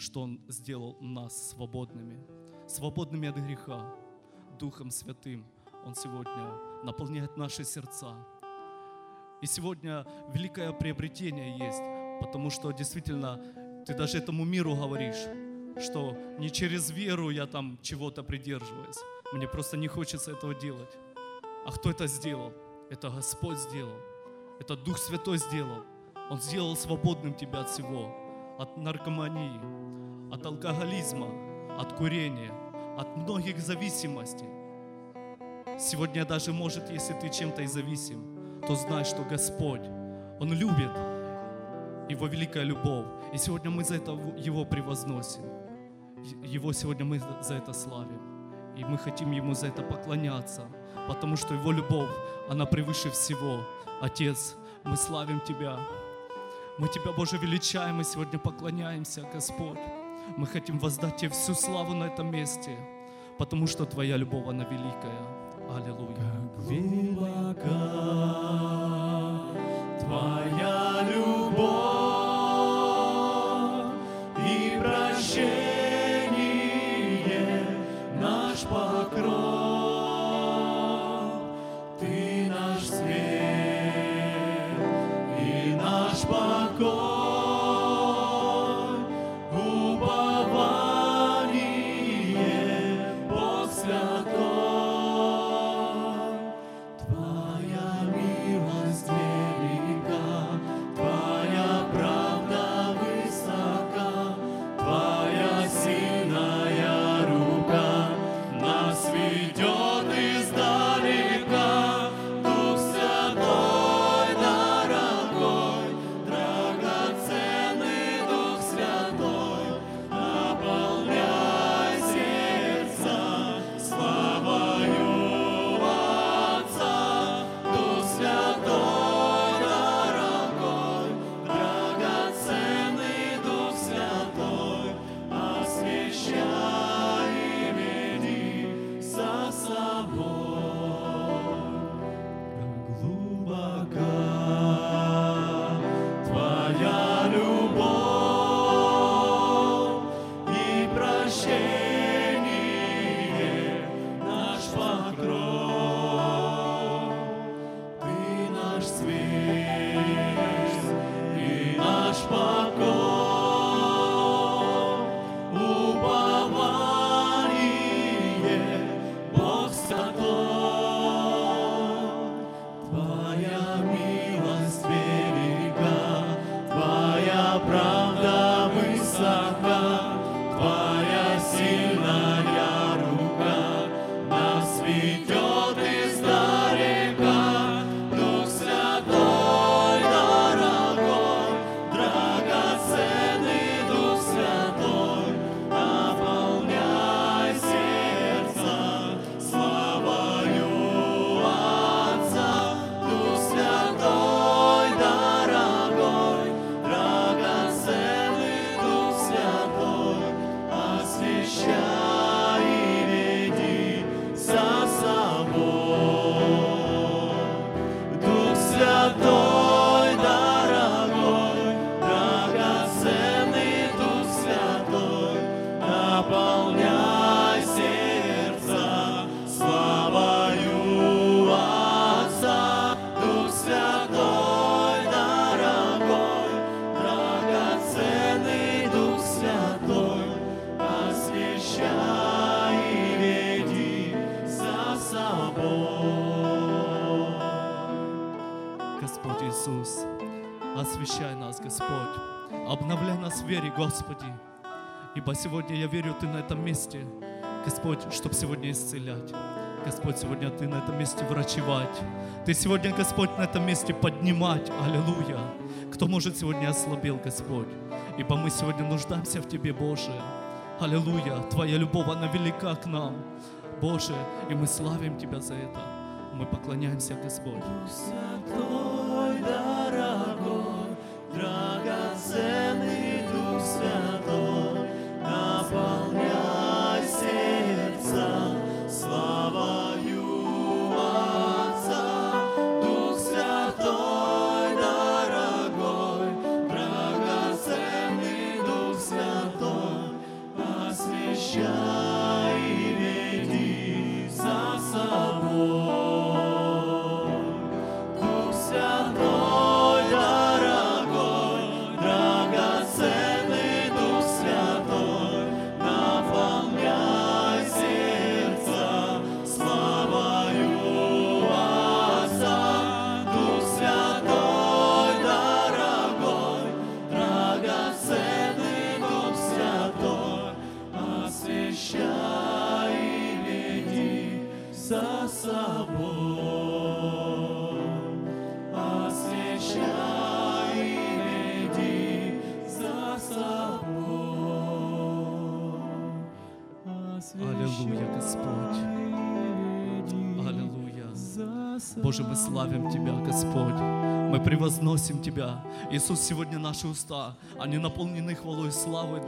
что Он сделал нас свободными, свободными от греха. Духом Святым Он сегодня наполняет наши сердца. И сегодня великое приобретение есть, потому что действительно ты даже этому миру говоришь, что не через веру я там чего-то придерживаюсь. Мне просто не хочется этого делать. А кто это сделал? Это Господь сделал. Это Дух Святой сделал. Он сделал свободным тебя от всего. От наркомании, от алкоголизма, от курения, от многих зависимостей. Сегодня даже, может, если ты чем-то и зависим, то знай, что Господь, Он любит, Его великая любовь. И сегодня мы за это Его превозносим. Его сегодня мы за это славим. И мы хотим Ему за это поклоняться, потому что Его любовь, она превыше всего. Отец, мы славим Тебя. Мы Тебя, Боже, величаем и сегодня поклоняемся, Господь. Мы хотим воздать Тебе всю славу на этом месте, потому что Твоя любовь, она великая. Аллилуйя. Как глубока Твоя любовь и прощение наш покров. Наш покой. Господь Иисус, освящай нас, Господь. Обновляй нас в вере, Господи. Ибо сегодня я верю, Ты на этом месте, Господь, чтобы сегодня исцелять. Господь, сегодня Ты на этом месте врачевать. Ты сегодня, Господь, на этом месте поднимать. Аллилуйя. Кто может сегодня ослабел, Господь? Ибо мы сегодня нуждаемся в Тебе, Боже. Аллилуйя. Твоя любовь, она велика к нам. Боже, и мы славим Тебя за это. Мы поклоняемся, Господь. Господь. Аллилуйя. Боже, мы славим Тебя, Господь. Мы превозносим Тебя. Иисус, сегодня наши уста, они наполнены хвалой и славой